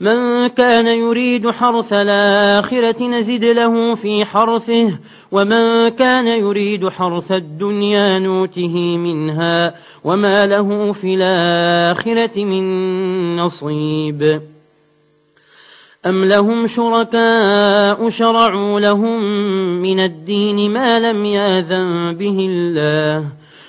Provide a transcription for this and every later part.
من كان يريد حرث الآخرة نزد له في حرثه ومن كان يريد حرث الدنيا نوته منها وما له في الآخرة من نصيب. أم لهم شركاء شرعوا لهم من الدين ما لم يأذن به الله؟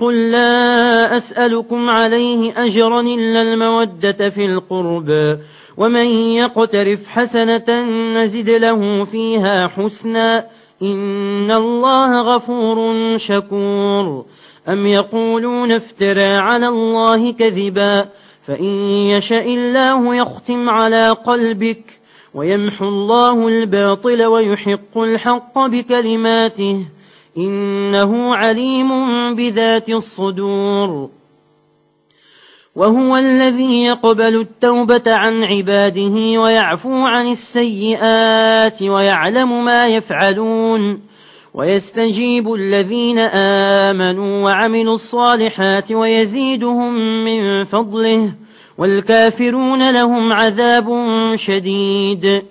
قل لا أسألكم عليه أجرا إلا المودة في القرب ومن يقترف حسنة نزد له فيها حسنا إن الله غفور شكور أم يقولون افترى على الله كذبا فإن يشاء الله يختم على قلبك ويمحو الله الباطل ويحق الحق بكلماته إنه عليم بذات الصدور. وهو الذي يقبل التوبة عن عباده ويعفو عن السيئات ويعلم ما يفعلون. ويستجيب الذين آمنوا وعملوا الصالحات ويزيدهم من فضله. والكافرون لهم عذاب شديد.